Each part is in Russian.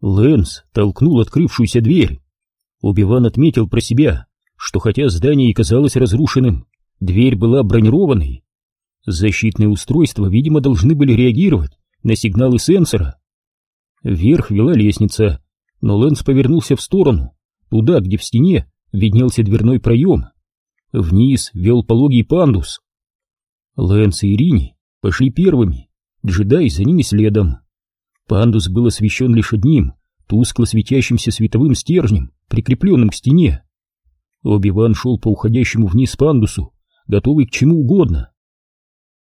Лэнс толкнул открывшуюся дверь. Оби-Ван отметил про себя, что хотя здание и казалось разрушенным, дверь была бронированной. Защитные устройства, видимо, должны были реагировать на сигналы сенсора. Вверх вела лестница, но Лэнс повернулся в сторону, туда, где в стене виднелся дверной проем. Вниз вел пологий пандус. Лэнс и Ирини пошли первыми, джедай за ними следом. Пандус был освещен лишь одним, тускло светящимся световым стержнем, прикрепленным к стене. Оби-Ван шел по уходящему вниз пандусу, готовый к чему угодно.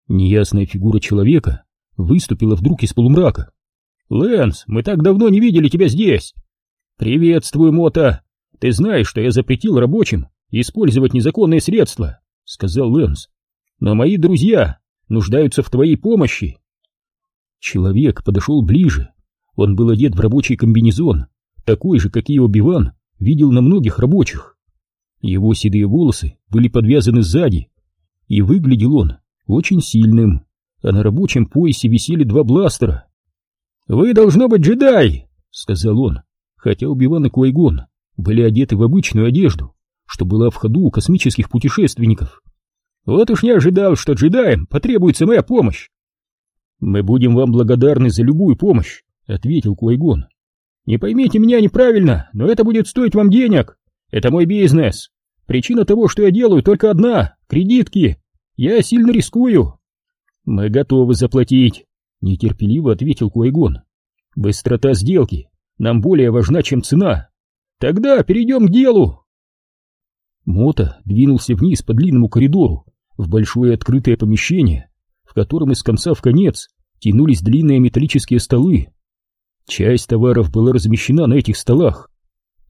Неясная фигура человека выступила вдруг из полумрака. «Лэнс, мы так давно не видели тебя здесь!» «Приветствую, Мота! Ты знаешь, что я запретил рабочим использовать незаконные средства», — сказал Лэнс. «Но мои друзья нуждаются в твоей помощи». Человек подошел ближе. Он был одет в рабочий комбинезон, такой же, какие Оби-Ван видел на многих рабочих. Его седые волосы были подвязаны сзади, и выглядел он очень сильным, а на рабочем поясе висели два бластера. «Вы, должно быть, джедай!» — сказал он, хотя Оби-Ван и Куайгон были одеты в обычную одежду, что была в ходу у космических путешественников. «Вот уж не ожидал, что джедаям потребуется моя помощь!» «Мы будем вам благодарны за любую помощь», — ответил Куайгон. «Не поймите меня неправильно, но это будет стоить вам денег. Это мой бизнес. Причина того, что я делаю, только одна — кредитки. Я сильно рискую». «Мы готовы заплатить», — нетерпеливо ответил Куайгон. «Быстрота сделки нам более важна, чем цена. Тогда перейдем к делу». Мота двинулся вниз по длинному коридору в большое открытое помещение, в котором из конца в конец тянулись длинные металлические столы. Часть товаров была размещена на этих столах.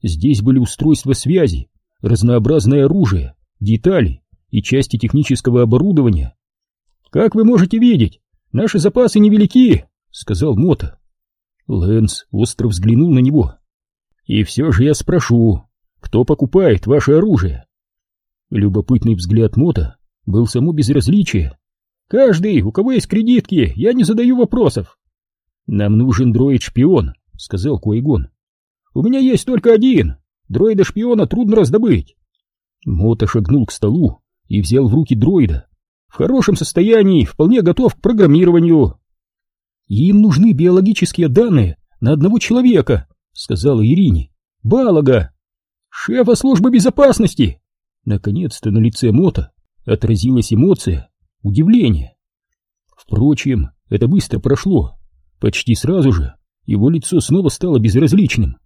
Здесь были устройства связи, разнообразное оружие, детали и части технического оборудования. «Как вы можете видеть, наши запасы невелики», — сказал Мота. Лэнс остро взглянул на него. «И все же я спрошу, кто покупает ваше оружие?» Любопытный взгляд Мота был само безразличие. Каждый, у кого есть кредитки, я не задаю вопросов. Нам нужен дроид-шпион, сказал Куайгон. У меня есть только один. Дроида-шпиона трудно раздобыть. Мота шагнул к столу и взял в руки дроида. В хорошем состоянии, вполне готов к программированию. Им нужны биологические данные на одного человека, сказала Ирине. Балага. Шефа службы безопасности. Наконец-то на лице Мота отразилась эмоция, удивление. Впрочем, это быстро прошло. Почти сразу же его лицо снова стало безразличным.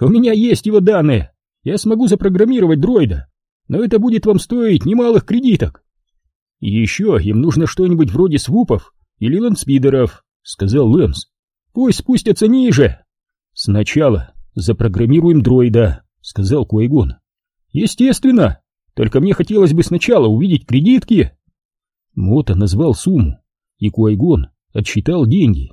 «У меня есть его данные. Я смогу запрограммировать дроида, но это будет вам стоить немалых кредиток». «Еще им нужно что-нибудь вроде свупов или ландспидеров», — сказал Лэнс. «Пусть спустятся ниже». «Сначала запрограммируем дроида», — сказал Куайгон. «Естественно, только мне хотелось бы сначала увидеть кредитки». Мота назвал сумму, и Куайгон отсчитал деньги.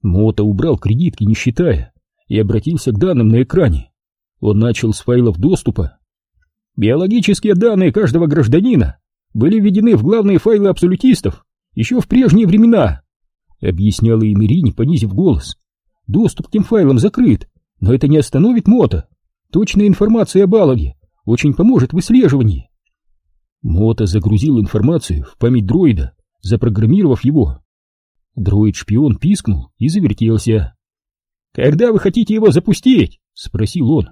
Мота убрал кредитки, не считая, и обратился к данным на экране. Он начал с файлов доступа. Биологические данные каждого гражданина были введены в главные файлы абсолютистов еще в прежние времена, объясняла Эмирини, понизив голос. Доступ к тем файлам закрыт, но это не остановит Мота. Точная информация об Алаге очень поможет в выслеживании. Мота загрузил информацию в память дроида, запрограммировав его. Дроид-шпион пискнул и завертелся. «Когда вы хотите его запустить?» — спросил он.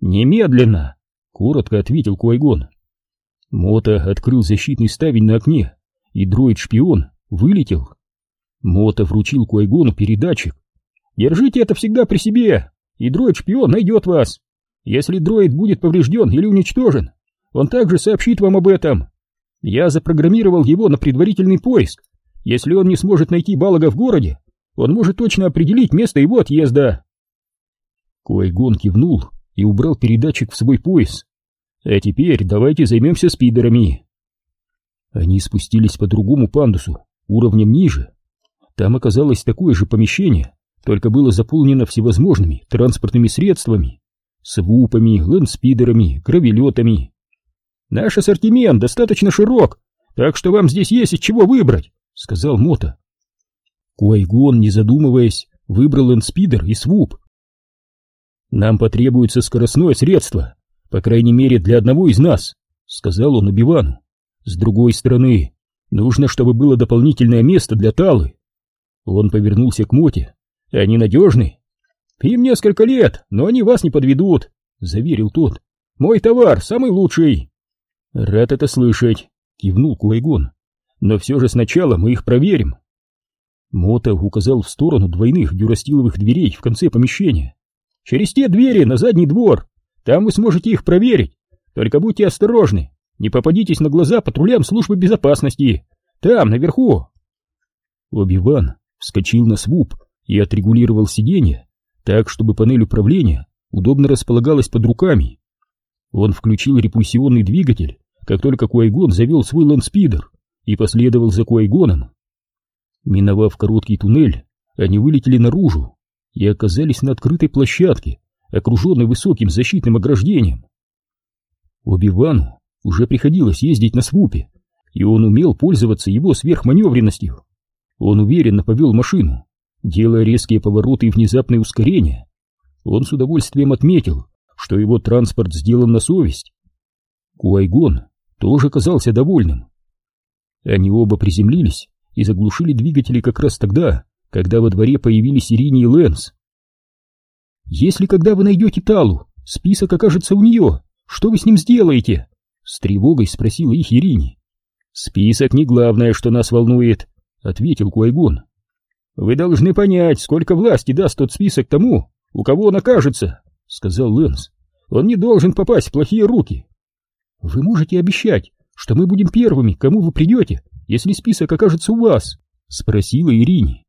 «Немедленно!» — коротко ответил Куайгон. Мота открыл защитный ставень на окне, и дроид-шпион вылетел. Мота вручил Куайгону передатчик. «Держите это всегда при себе, и дроид-шпион найдет вас. Если дроид будет поврежден или уничтожен, он также сообщит вам об этом. Я запрограммировал его на предварительный поиск. Если он не сможет найти Балага в городе, он может точно определить место его отъезда. Куайгон кивнул и убрал передатчик в свой пояс. А теперь давайте займемся спидерами. Они спустились по другому пандусу, уровнем ниже. Там оказалось такое же помещение, только было заполнено всевозможными транспортными средствами, свупами, лэндспидерами, гравелетами. Наш ассортимент достаточно широк, так что вам здесь есть из чего выбрать, сказал Мота. Куайгон, не задумываясь, выбрал энспидер и свуп. Нам потребуется скоростное средство, по крайней мере для одного из нас, сказал он Убивану. С другой стороны, нужно, чтобы было дополнительное место для Талы. Он повернулся к Моте. Они надежны? Им несколько лет, но они вас не подведут, заверил тот. Мой товар самый лучший. Рад это слышать, кивнул Куайгон. Но все же сначала мы их проверим. Мота указал в сторону двойных дюрастиловых дверей в конце помещения. «Через те двери на задний двор. Там вы сможете их проверить. Только будьте осторожны. Не попадитесь на глаза патрулям службы безопасности. Там, наверху». Оби-Ван вскочил на свуп и отрегулировал сиденье так, чтобы панель управления удобно располагалась под руками. Он включил репульсионный двигатель, как только Куайгон завел свой ландспидер и последовал за Куайгоном. Миновав короткий туннель, они вылетели наружу и оказались на открытой площадке, окруженной высоким защитным ограждением. Оби-Вану уже приходилось ездить на свупе, и он умел пользоваться его сверхманевренностью. Он уверенно повел машину, делая резкие повороты и внезапные ускорения. Он с удовольствием отметил, что его транспорт сделан на совесть. Куайгон тоже казался довольным. Они оба приземлились и заглушили двигатели как раз тогда, когда во дворе появились Ирине и Лэнс. «Если когда вы найдете Талу, список окажется у нее, что вы с ним сделаете?» С тревогой спросила их Ирине. «Список не главное, что нас волнует», — ответил Куайгон. «Вы должны понять, сколько власти даст тот список тому, у кого он окажется», — сказал Лэнс. «Он не должен попасть в плохие руки». «Вы можете обещать, что мы будем первыми, кому вы придете, если список окажется у вас?» — спросила Ирине.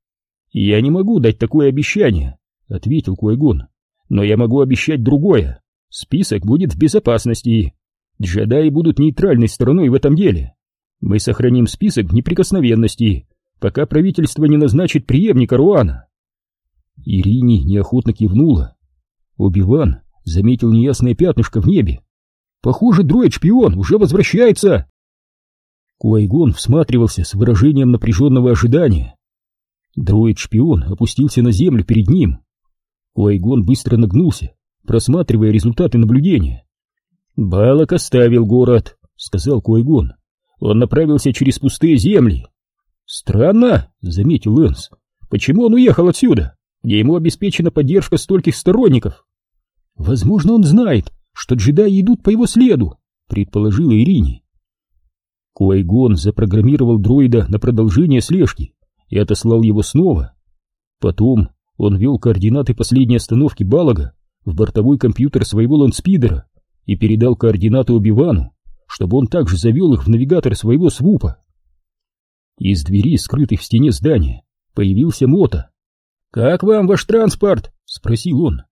«Я не могу дать такое обещание», — ответил Куайгон. «Но я могу обещать другое. Список будет в безопасности. Джедаи будут нейтральной стороной в этом деле. Мы сохраним список в неприкосновенности, пока правительство не назначит преемника Руана». Ирине неохотно кивнула. Оби-Ван заметил неясное пятнышко в небе. «Похоже, дроид-шпион уже возвращается!» Куайгон всматривался с выражением напряженного ожидания. Дроид-шпион опустился на землю перед ним. Куайгон быстро нагнулся, просматривая результаты наблюдения. «Балок оставил город», — сказал Куайгон. «Он направился через пустые земли». «Странно», — заметил Лэнс. «Почему он уехал отсюда, где ему обеспечена поддержка стольких сторонников?» «Возможно, он знает, что джедаи идут по его следу», — предположила Ирине. Куайгон запрограммировал дроида на продолжение слежки и отослал его снова. Потом он ввел координаты последней остановки Балага в бортовой компьютер своего ландспидера и передал координаты Убивану, чтобы он также завел их в навигатор своего свупа. Из двери, скрытой в стене здания, появился Мота. «Как вам ваш транспорт?» — спросил он.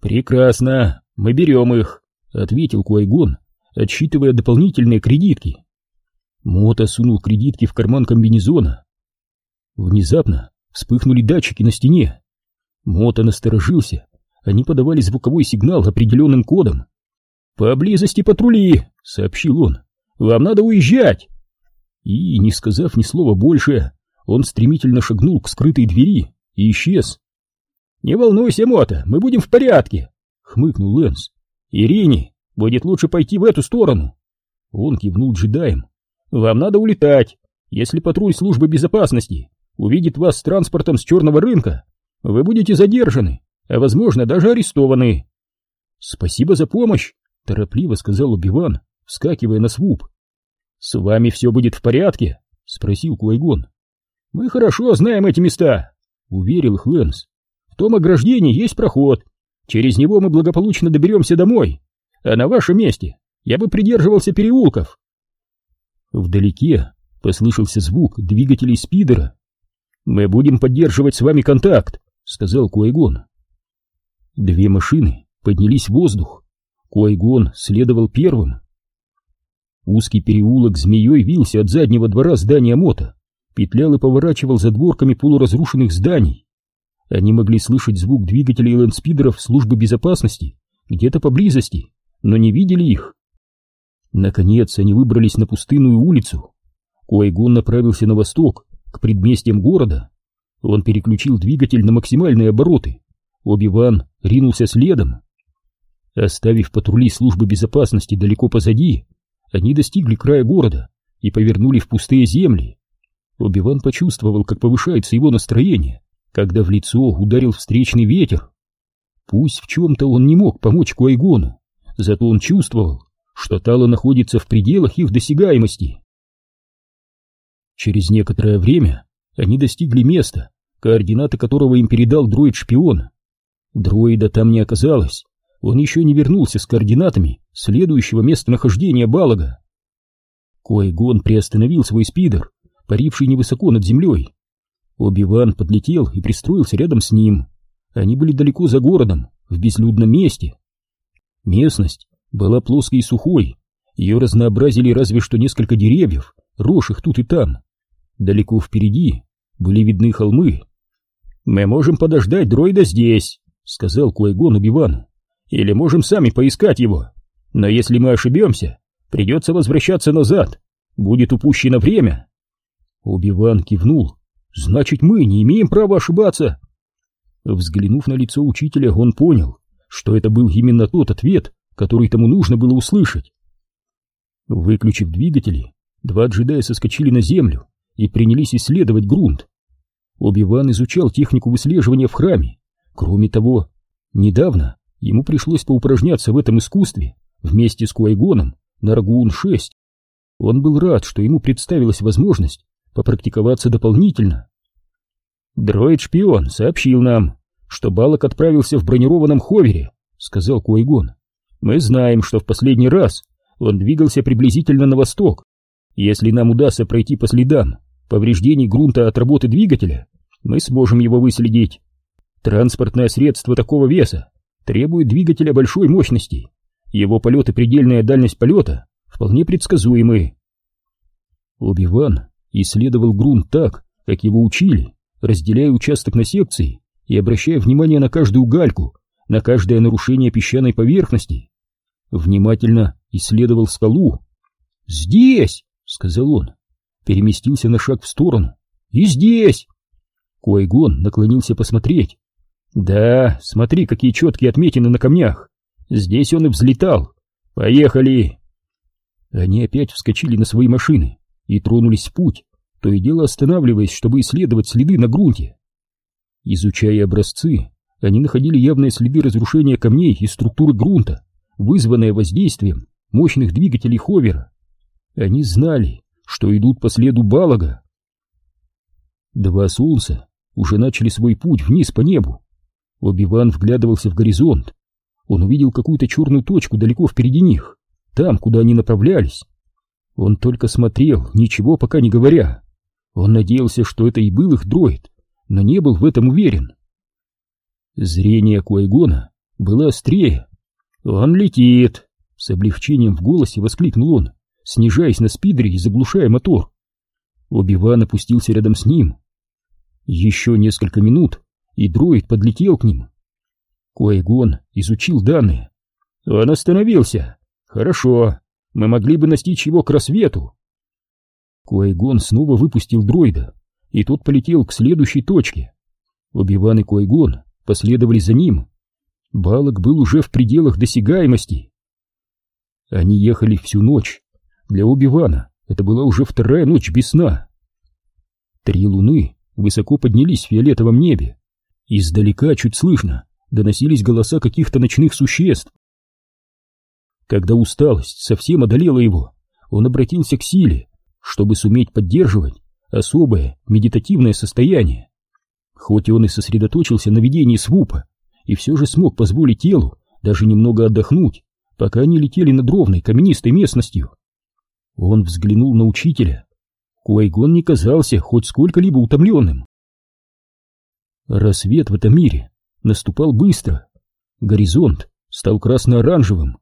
«Прекрасно, мы берем их», — ответил Куайгон, отсчитывая дополнительные кредитки. Мота сунул кредитки в карман комбинезона. Внезапно вспыхнули датчики на стене. Мота насторожился. Они подавали звуковой сигнал определенным кодом. «Поблизости патрули!» — сообщил он. «Вам надо уезжать!» И, не сказав ни слова больше, он стремительно шагнул к скрытой двери и исчез. «Не волнуйся, Мота, мы будем в порядке!» — хмыкнул Лэнс. «Ирине, будет лучше пойти в эту сторону!» Он кивнул джедаем. Вам надо улетать. Если патруль службы безопасности увидит вас с транспортом с черного рынка, вы будете задержаны, а возможно даже арестованы. Спасибо за помощь, торопливо сказал Убиван, вскакивая на свуп. С вами все будет в порядке? спросил Куайгон. Мы хорошо знаем эти места, уверил их Лэнс. В том ограждении есть проход. Через него мы благополучно доберемся домой. А на вашем месте я бы придерживался переулков. Вдалеке послышался звук двигателей спидера. «Мы будем поддерживать с вами контакт», — сказал Куайгон. Две машины поднялись в воздух. Куайгон следовал первым. Узкий переулок змеей вился от заднего двора здания мота, петлял и поворачивал за дворками полуразрушенных зданий. Они могли слышать звук двигателей лэндспидеров службы безопасности где-то поблизости, но не видели их. Наконец они выбрались на пустынную улицу. Куайгон направился на восток, к предместьям города. Он переключил двигатель на максимальные обороты. Оби-Ван ринулся следом. Оставив патрули службы безопасности далеко позади, они достигли края города и повернули в пустые земли. Оби-Ван почувствовал, как повышается его настроение, когда в лицо ударил встречный ветер. Пусть в чем-то он не мог помочь Куайгону, зато он чувствовал, что Тала находится в пределах их досягаемости. Через некоторое время они достигли места, координаты которого им передал дроид-шпион. Дроида там не оказалось, он еще не вернулся с координатами следующего местонахождения Балага. Койгон приостановил свой спидер, паривший невысоко над землей. Оби-Ван подлетел и пристроился рядом с ним. Они были далеко за городом, в безлюдном месте. Местность была плоской и сухой, ее разнообразили разве что несколько деревьев, росших тут и там. Далеко впереди были видны холмы. «Мы можем подождать дроида здесь», — сказал Куайгон Убивану. «Или можем сами поискать его. Но если мы ошибемся, придется возвращаться назад. Будет упущено время». Убиван кивнул. «Значит, мы не имеем права ошибаться». Взглянув на лицо учителя, он понял, что это был именно тот ответ, который тому нужно было услышать. Выключив двигатели, два джедая соскочили на землю и принялись исследовать грунт. Оби-Ван изучал технику выслеживания в храме. Кроме того, недавно ему пришлось поупражняться в этом искусстве вместе с Куайгоном на Рагуун-6. Он был рад, что ему представилась возможность попрактиковаться дополнительно. «Дроид-шпион сообщил нам, что Балок отправился в бронированном ховере», — сказал Куайгон. «Мы знаем, что в последний раз он двигался приблизительно на восток. Если нам удастся пройти по следам повреждений грунта от работы двигателя, мы сможем его выследить. Транспортное средство такого веса требует двигателя большой мощности. Его полет и предельная дальность полета вполне предсказуемы. Оби-Ван исследовал грунт так, как его учили, разделяя участок на секции и обращая внимание на каждую гальку, на каждое нарушение песчаной поверхности. Внимательно исследовал скалу. «Здесь!» — сказал он переместился на шаг в сторону. «И здесь!» Куайгон наклонился посмотреть. «Да, смотри, какие четкие отметины на камнях! Здесь он и взлетал! Поехали!» Они опять вскочили на свои машины и тронулись в путь, то и дело останавливаясь, чтобы исследовать следы на грунте. Изучая образцы, они находили явные следы разрушения камней и структуры грунта, вызванные воздействием мощных двигателей Ховера. Они знали, что идут по следу Балага. Два солнца уже начали свой путь вниз по небу. Оби-Ван вглядывался в горизонт. Он увидел какую-то черную точку далеко впереди них, там, куда они направлялись. Он только смотрел, ничего пока не говоря. Он надеялся, что это и был их дроид, но не был в этом уверен. Зрение Куайгона было острее. «Он летит!» — с облегчением в голосе воскликнул он снижаясь на спидере и заглушая мотор. Оби-Ван опустился рядом с ним. Еще несколько минут, и дроид подлетел к ним. Куайгон изучил данные. Он остановился. Хорошо, мы могли бы настичь его к рассвету. Куайгон снова выпустил дроида, и тот полетел к следующей точке. Оби-Ван и Куайгон последовали за ним. Балок был уже в пределах досягаемости. Они ехали всю ночь, для Оби-Вана это была уже вторая ночь без сна. Три луны высоко поднялись в фиолетовом небе. Издалека, чуть слышно, доносились голоса каких-то ночных существ. Когда усталость совсем одолела его, он обратился к силе, чтобы суметь поддерживать особое медитативное состояние. Хоть он и сосредоточился на ведении свупа, и все же смог позволить телу даже немного отдохнуть, пока они летели над ровной каменистой местностью. Он взглянул на учителя. Куайгон не казался хоть сколько-либо утомленным. Рассвет в этом мире наступал быстро. Горизонт стал красно-оранжевым,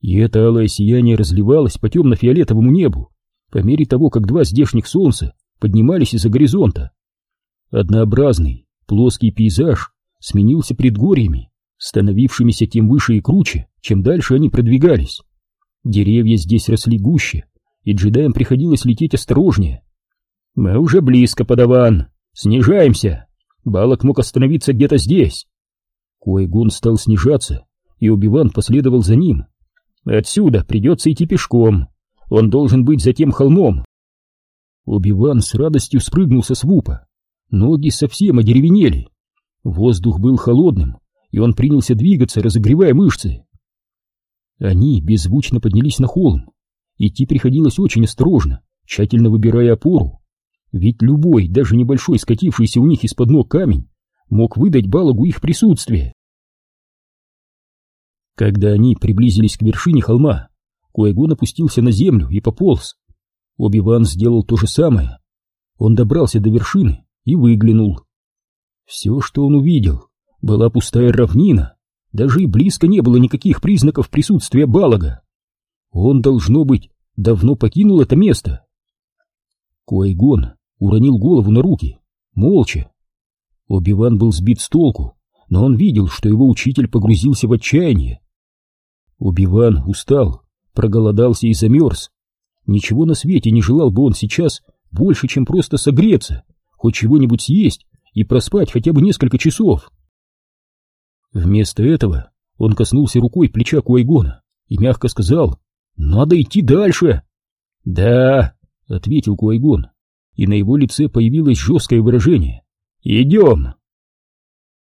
и это алое сияние разливалось по темно-фиолетовому небу по мере того, как два здешних солнца поднимались из-за горизонта. Однообразный, плоский пейзаж сменился предгорьями, становившимися тем выше и круче, чем дальше они продвигались. Деревья здесь росли гуще, и джедаям приходилось лететь осторожнее. «Мы уже близко, подаван! Снижаемся! Балок мог остановиться где-то здесь!» Куайгон стал снижаться, и Убиван последовал за ним. Отсюда придется идти пешком. Он должен быть за тем холмом. Убиван с радостью спрыгнул со свупа. Ноги совсем одеревенели. Воздух был холодным, и он принялся двигаться, разогревая мышцы. Они беззвучно поднялись на холм. Идти приходилось очень осторожно, тщательно выбирая опору. Ведь любой, даже небольшой скатившийся у них из-под ног камень, мог выдать Балагу их присутствие. Когда они приблизились к вершине холма, Куэгон опустился на землю и пополз. Оби-Ван сделал то же самое. Он добрался до вершины и выглянул. Все, что он увидел, была пустая равнина, даже и близко не было никаких признаков присутствия Балага. Он, должно быть, давно покинул это место. Куайгон уронил голову на руки, молча. Оби-Ван был сбит с толку, но он видел, что его учитель погрузился в отчаяние. Оби-Ван устал, проголодался и замерз. Ничего на свете не желал бы он сейчас больше, чем просто согреться, хоть чего-нибудь съесть и проспать хотя бы несколько часов. Вместо этого он коснулся рукой плеча Куайгона и мягко сказал «Надо идти дальше!» «Да», — ответил Куайгон, и на его лице появилось жесткое выражение «Идем!»